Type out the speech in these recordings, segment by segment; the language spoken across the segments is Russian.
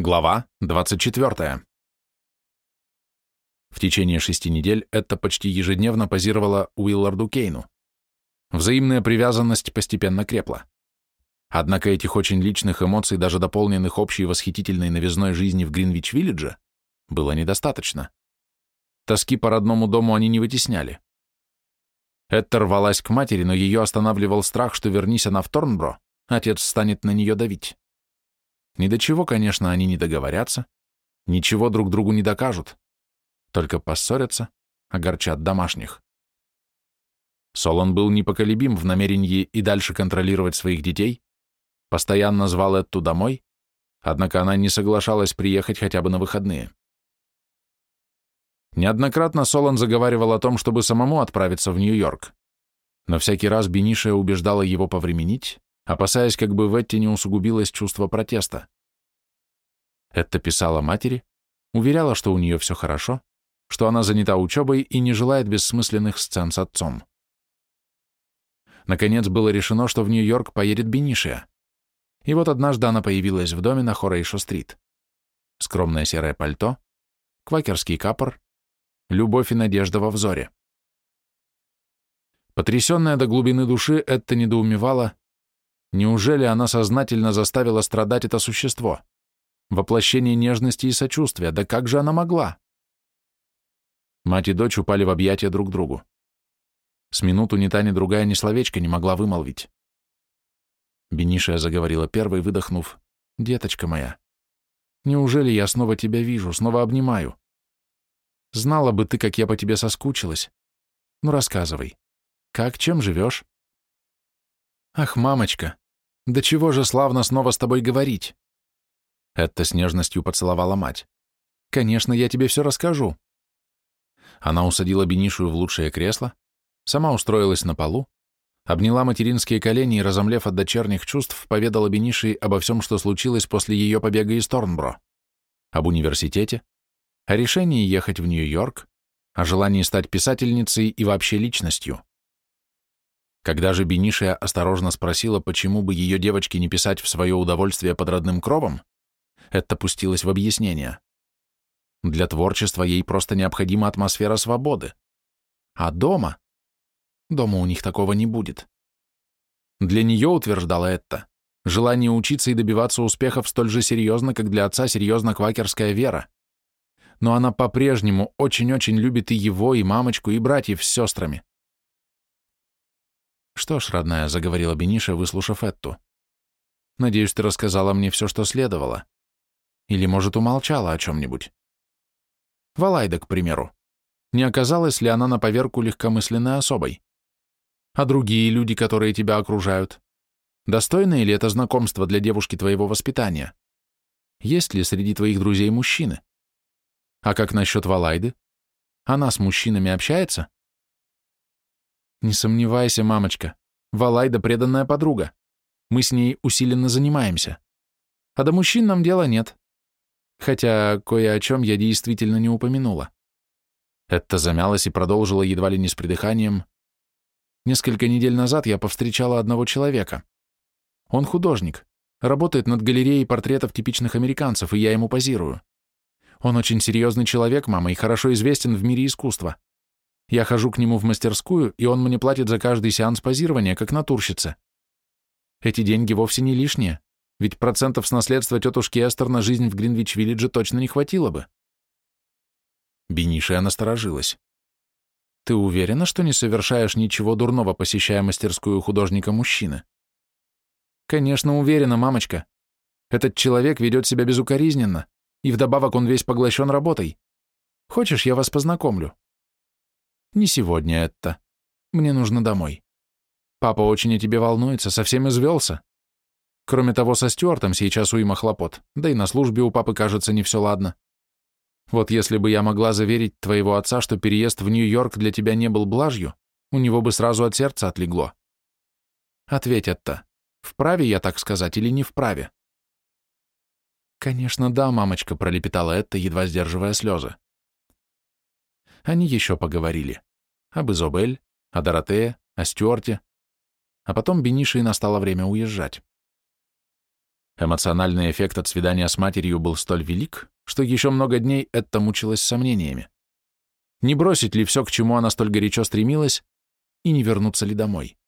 Глава 24. В течение шести недель это почти ежедневно позировала Уилларду Кейну. Взаимная привязанность постепенно крепла. Однако этих очень личных эмоций, даже дополненных общей восхитительной новизной жизни в Гринвич-Виллидже, было недостаточно. Тоски по родному дому они не вытесняли. Этта рвалась к матери, но ее останавливал страх, что вернись она в Торнбро, отец станет на нее давить. Ни до чего, конечно, они не договорятся, ничего друг другу не докажут, только поссорятся, огорчат домашних. Солон был непоколебим в намерении и дальше контролировать своих детей, постоянно звал Этту домой, однако она не соглашалась приехать хотя бы на выходные. Неоднократно Солон заговаривал о том, чтобы самому отправиться в Нью-Йорк, но всякий раз Бенишия убеждала его повременить, опасаясь, как бы в Этте не усугубилось чувство протеста. Это писала матери, уверяла, что у нее все хорошо, что она занята учебой и не желает бессмысленных сцен с отцом. Наконец было решено, что в Нью-Йорк поедет Бенишия. И вот однажды она появилась в доме на Хорейшо-стрит. Скромное серое пальто, квакерский капор, любовь и надежда во взоре. Потрясенная до глубины души, это недоумевала, Неужели она сознательно заставила страдать это существо? Воплощение нежности и сочувствия, да как же она могла? Мать и дочь упали в объятия друг другу. С минуту ни та, ни другая ни словечко не могла вымолвить. Бенишия заговорила первой, выдохнув. «Деточка моя, неужели я снова тебя вижу, снова обнимаю? Знала бы ты, как я по тебе соскучилась. Ну, рассказывай. Как, чем живешь?» «Ах, мамочка, да чего же славно снова с тобой говорить!» Это с нежностью поцеловала мать. «Конечно, я тебе все расскажу». Она усадила Бенишую в лучшее кресло, сама устроилась на полу, обняла материнские колени и, разомлев от дочерних чувств, поведала Бениши обо всем, что случилось после ее побега из Торнбро, об университете, о решении ехать в Нью-Йорк, о желании стать писательницей и вообще личностью. Когда же Бенишия осторожно спросила, почему бы ее девочке не писать в свое удовольствие под родным кровом, это пустилось в объяснение. Для творчества ей просто необходима атмосфера свободы. А дома? Дома у них такого не будет. Для нее, утверждала это, желание учиться и добиваться успехов столь же серьезно, как для отца серьезна квакерская вера. Но она по-прежнему очень-очень любит и его, и мамочку, и братьев с сестрами. «Что ж, родная», — заговорила Бениша, выслушав Этту. «Надеюсь, ты рассказала мне все, что следовало. Или, может, умолчала о чем-нибудь. Валайда, к примеру. Не оказалась ли она на поверку легкомысленной особой? А другие люди, которые тебя окружают? Достойное ли это знакомство для девушки твоего воспитания? Есть ли среди твоих друзей мужчины? А как насчет Валайды? Она с мужчинами общается? Не сомневайся, мамочка. Валайда преданная подруга. Мы с ней усиленно занимаемся. А до мужчин нам дела нет. Хотя кое о чем я действительно не упомянула. Это замялась и продолжила едва ли не с придыханием. Несколько недель назад я повстречала одного человека. Он художник, работает над галереей портретов типичных американцев, и я ему позирую. Он очень серьезный человек, мама, и хорошо известен в мире искусства. Я хожу к нему в мастерскую, и он мне платит за каждый сеанс позирования, как натурщица. Эти деньги вовсе не лишние, ведь процентов с наследства тетушки Эстер на жизнь в Гринвич-Виллидже точно не хватило бы. Бенишия насторожилась. «Ты уверена, что не совершаешь ничего дурного, посещая мастерскую художника-мужчины?» «Конечно, уверена, мамочка. Этот человек ведет себя безукоризненно, и вдобавок он весь поглощен работой. Хочешь, я вас познакомлю?» Не сегодня это. Мне нужно домой. Папа очень о тебе волнуется, совсем извелся. Кроме того, со Стюартом сейчас уйма хлопот, да и на службе у папы, кажется, не все ладно. Вот если бы я могла заверить твоего отца, что переезд в Нью-Йорк для тебя не был блажью, у него бы сразу от сердца отлегло. Ответь это. Вправе я так сказать или не вправе? Конечно, да, мамочка, пролепетала это, едва сдерживая слезы. Они еще поговорили. Об Изобель, о Доротее, о Стюарте. А потом Бениши настало время уезжать. Эмоциональный эффект от свидания с матерью был столь велик, что еще много дней это мучилась сомнениями. Не бросить ли все, к чему она столь горячо стремилась, и не вернуться ли домой?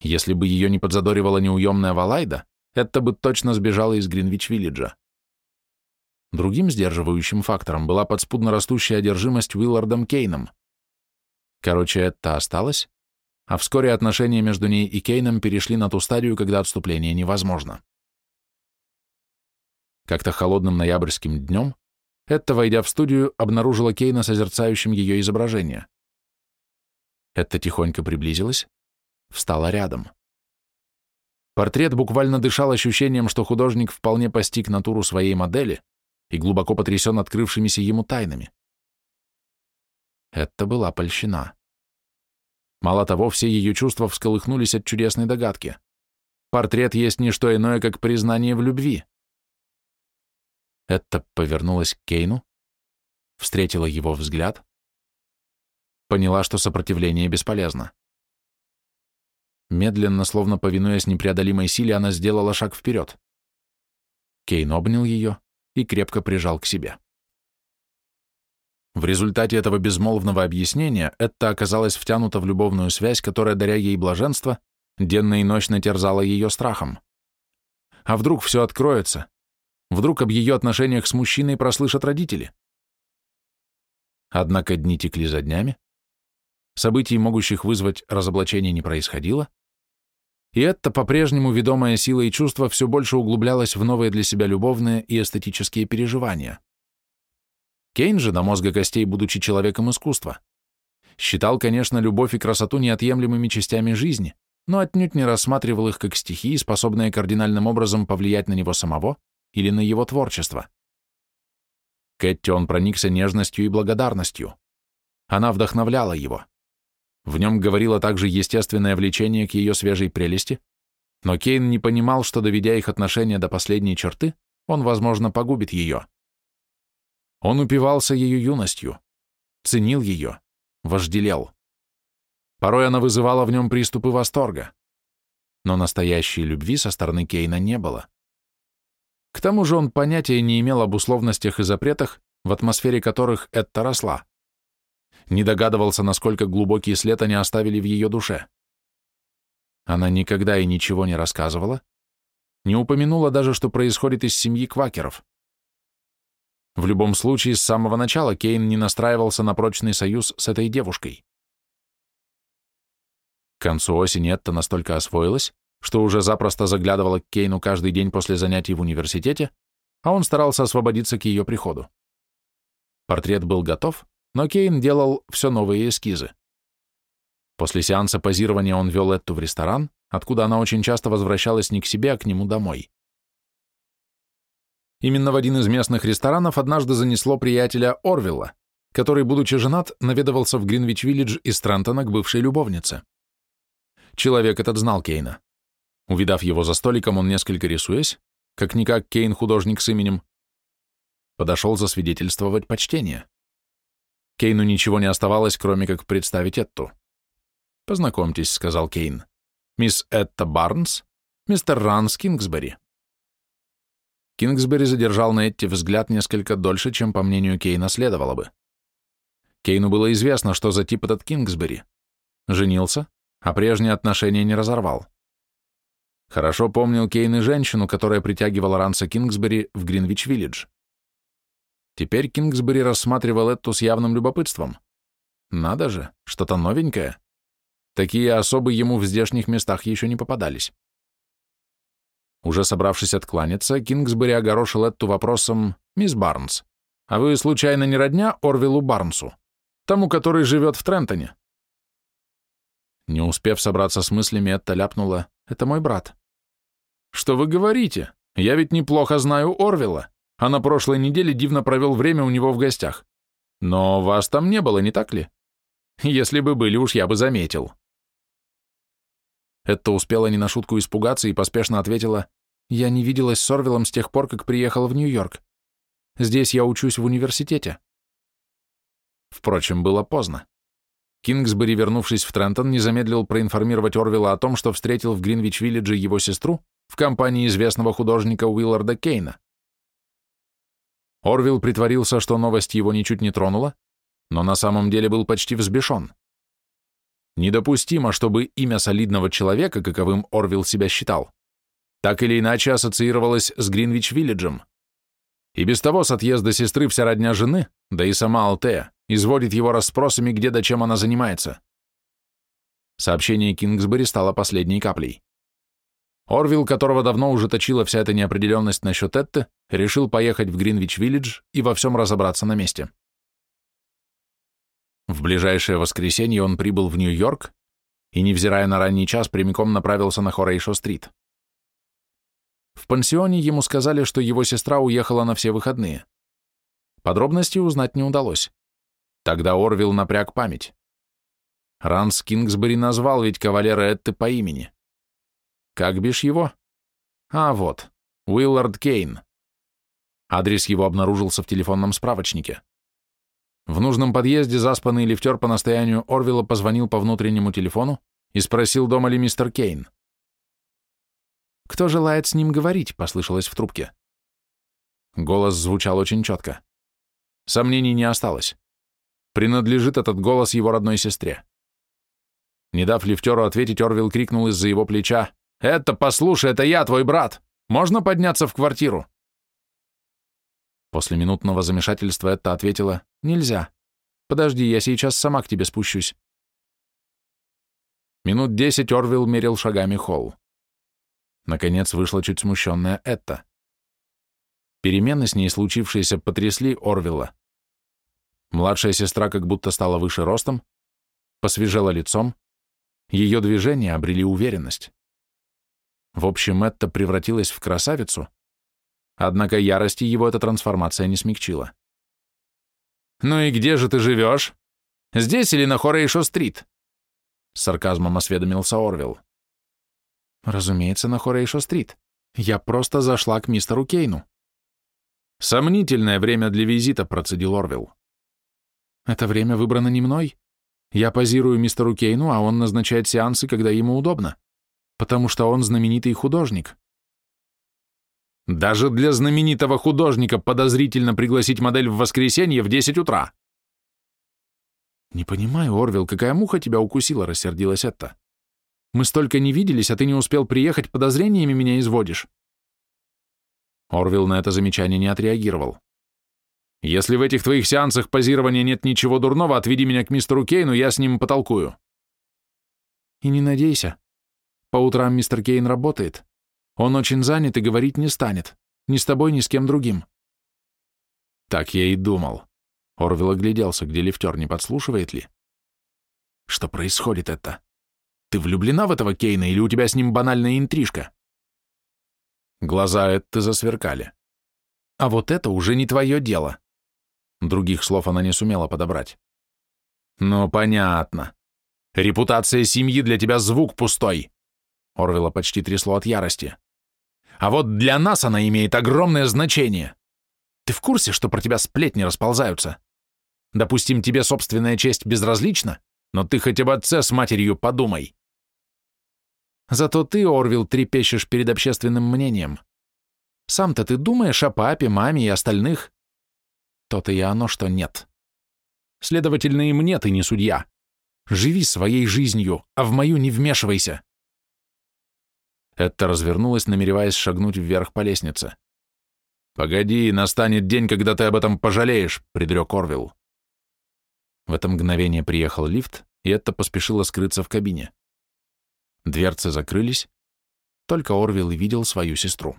Если бы ее не подзадоривала неуемная Валайда, это бы точно сбежала из Гринвич-Виллиджа. Другим сдерживающим фактором была подспудно растущая одержимость Уиллардом Кейном. Короче, это осталось, а вскоре отношения между ней и Кейном перешли на ту стадию, когда отступление невозможно. Как-то холодным ноябрьским днем Этта, войдя в студию, обнаружила Кейна созерцающим ее изображение. Этта тихонько приблизилась, встала рядом. Портрет буквально дышал ощущением, что художник вполне постиг натуру своей модели и глубоко потрясен открывшимися ему тайнами. Это была польщина. Мало того, все ее чувства всколыхнулись от чудесной догадки. Портрет есть не что иное, как признание в любви. Это повернулась к Кейну, встретила его взгляд, поняла, что сопротивление бесполезно. Медленно, словно повинуясь непреодолимой силе, она сделала шаг вперед. Кейн обнял ее и крепко прижал к себе. В результате этого безмолвного объяснения Этта оказалась втянута в любовную связь, которая, даря ей блаженство, денно и ночно терзала ее страхом. А вдруг все откроется, Вдруг об ее отношениях с мужчиной прослышат родители? Однако дни текли за днями, событий, могущих вызвать разоблачение, не происходило, и это по-прежнему ведомая сила и чувство все больше углублялось в новые для себя любовные и эстетические переживания. Кейн же, до мозга костей, будучи человеком искусства, считал, конечно, любовь и красоту неотъемлемыми частями жизни, но отнюдь не рассматривал их как стихии, способные кардинальным образом повлиять на него самого или на его творчество. Кэтти он проникся нежностью и благодарностью. Она вдохновляла его. В нем говорило также естественное влечение к ее свежей прелести, но Кейн не понимал, что, доведя их отношения до последней черты, он, возможно, погубит ее. Он упивался ее юностью, ценил ее, вожделел. Порой она вызывала в нем приступы восторга, но настоящей любви со стороны Кейна не было. К тому же он понятия не имел об условностях и запретах, в атмосфере которых это росла. Не догадывался, насколько глубокий след они оставили в ее душе. Она никогда и ничего не рассказывала, не упомянула даже, что происходит из семьи квакеров. В любом случае, с самого начала Кейн не настраивался на прочный союз с этой девушкой. К концу осени Этта настолько освоилась, что уже запросто заглядывала к Кейну каждый день после занятий в университете, а он старался освободиться к ее приходу. Портрет был готов, но Кейн делал все новые эскизы. После сеанса позирования он вел Этту в ресторан, откуда она очень часто возвращалась не к себе, а к нему домой. Именно в один из местных ресторанов однажды занесло приятеля Орвилла, который, будучи женат, наведывался в Гринвич-Виллидж из Трентона к бывшей любовнице. Человек этот знал Кейна. Увидав его за столиком, он, несколько рисуясь, как-никак Кейн художник с именем, подошел засвидетельствовать почтение. Кейну ничего не оставалось, кроме как представить Этту. «Познакомьтесь», — сказал Кейн. «Мисс Этта Барнс, мистер Ранс Кингсбери». Кингсбери задержал на Этте взгляд несколько дольше, чем, по мнению Кейна, следовало бы. Кейну было известно, что за тип этот Кингсбери. Женился, а прежние отношения не разорвал. Хорошо помнил Кейн и женщину, которая притягивала Ранса Кингсбери в Гринвич-Виллидж. Теперь Кингсбери рассматривал эту с явным любопытством. Надо же, что-то новенькое. Такие особы ему в здешних местах еще не попадались. Уже собравшись откланяться, Кингсбери огорошил эту вопросом «Мисс Барнс, а вы случайно не родня Орвилу Барнсу, тому, который живет в Трентоне?» Не успев собраться с мыслями, это ляпнула «Это мой брат». «Что вы говорите? Я ведь неплохо знаю Орвела, а на прошлой неделе дивно провел время у него в гостях. Но вас там не было, не так ли? Если бы были, уж я бы заметил». Это успела не на шутку испугаться и поспешно ответила, «Я не виделась с Орвелом с тех пор, как приехала в Нью-Йорк. Здесь я учусь в университете». Впрочем, было поздно. Кингсбери, вернувшись в Трентон, не замедлил проинформировать Орвела о том, что встретил в Гринвич-Виллидже его сестру, в компании известного художника Уилларда Кейна. Орвилл притворился, что новость его ничуть не тронула, но на самом деле был почти взбешен. Недопустимо, чтобы имя солидного человека, каковым Орвилл себя считал, так или иначе ассоциировалось с Гринвич-Виллиджем. И без того с отъезда сестры вся родня жены, да и сама Алтея, изводит его расспросами, где да чем она занимается. Сообщение Кингсбери стало последней каплей. Орвилл, которого давно уже точила вся эта неопределенность насчет Этты, решил поехать в Гринвич-Виллидж и во всем разобраться на месте. В ближайшее воскресенье он прибыл в Нью-Йорк и, невзирая на ранний час, прямиком направился на Хорейшо-стрит. В пансионе ему сказали, что его сестра уехала на все выходные. Подробностей узнать не удалось. Тогда Орвилл напряг память. Ранс Кингсбери назвал ведь кавалера Этты по имени. Как бишь его? А, вот, Уиллард Кейн. Адрес его обнаружился в телефонном справочнике. В нужном подъезде заспанный лифтер по настоянию Орвилла позвонил по внутреннему телефону и спросил, дома ли мистер Кейн. «Кто желает с ним говорить?» — послышалось в трубке. Голос звучал очень четко. Сомнений не осталось. Принадлежит этот голос его родной сестре. Не дав лифтеру ответить, Орвилл крикнул из-за его плеча. «Это, послушай, это я, твой брат! Можно подняться в квартиру?» После минутного замешательства это ответила «Нельзя. Подожди, я сейчас сама к тебе спущусь». Минут десять Орвилл мерил шагами холл. Наконец вышла чуть смущенная Этта. Перемены с ней случившиеся потрясли Орвилла. Младшая сестра как будто стала выше ростом, посвежела лицом, ее движения обрели уверенность. В общем, Этта превратилась в красавицу, Однако ярости его эта трансформация не смягчила. «Ну и где же ты живешь? Здесь или на Хорейшо-стрит?» С сарказмом осведомился Орвилл. «Разумеется, на Хорейшо-стрит. Я просто зашла к мистеру Кейну». «Сомнительное время для визита», — процедил Орвилл. «Это время выбрано не мной. Я позирую мистеру Кейну, а он назначает сеансы, когда ему удобно, потому что он знаменитый художник. Даже для знаменитого художника подозрительно пригласить модель в воскресенье в 10 утра. «Не понимаю, Орвил, какая муха тебя укусила?» — рассердилась это. «Мы столько не виделись, а ты не успел приехать, подозрениями меня изводишь». Орвил на это замечание не отреагировал. «Если в этих твоих сеансах позирования нет ничего дурного, отведи меня к мистеру Кейну, я с ним потолкую». «И не надейся. По утрам мистер Кейн работает. Он очень занят и говорить не станет. Ни с тобой, ни с кем другим. Так я и думал. Орвел огляделся, где лифтер не подслушивает ли. Что происходит это? Ты влюблена в этого Кейна или у тебя с ним банальная интрижка? Глаза Этты засверкали. А вот это уже не твое дело. Других слов она не сумела подобрать. Ну, понятно. Репутация семьи для тебя звук пустой. Орвела почти трясло от ярости. А вот для нас она имеет огромное значение. Ты в курсе, что про тебя сплетни расползаются? Допустим, тебе собственная честь безразлична, но ты хотя бы отце с матерью подумай. Зато ты, Орвил, трепещешь перед общественным мнением. Сам-то ты думаешь о папе, маме и остальных? То-то и оно, что нет. Следовательно, и мне ты не судья. Живи своей жизнью, а в мою не вмешивайся. Этта развернулась, намереваясь шагнуть вверх по лестнице. «Погоди, настанет день, когда ты об этом пожалеешь», — предрек Орвилл. В это мгновение приехал лифт, и Этта поспешила скрыться в кабине. Дверцы закрылись, только Орвилл видел свою сестру.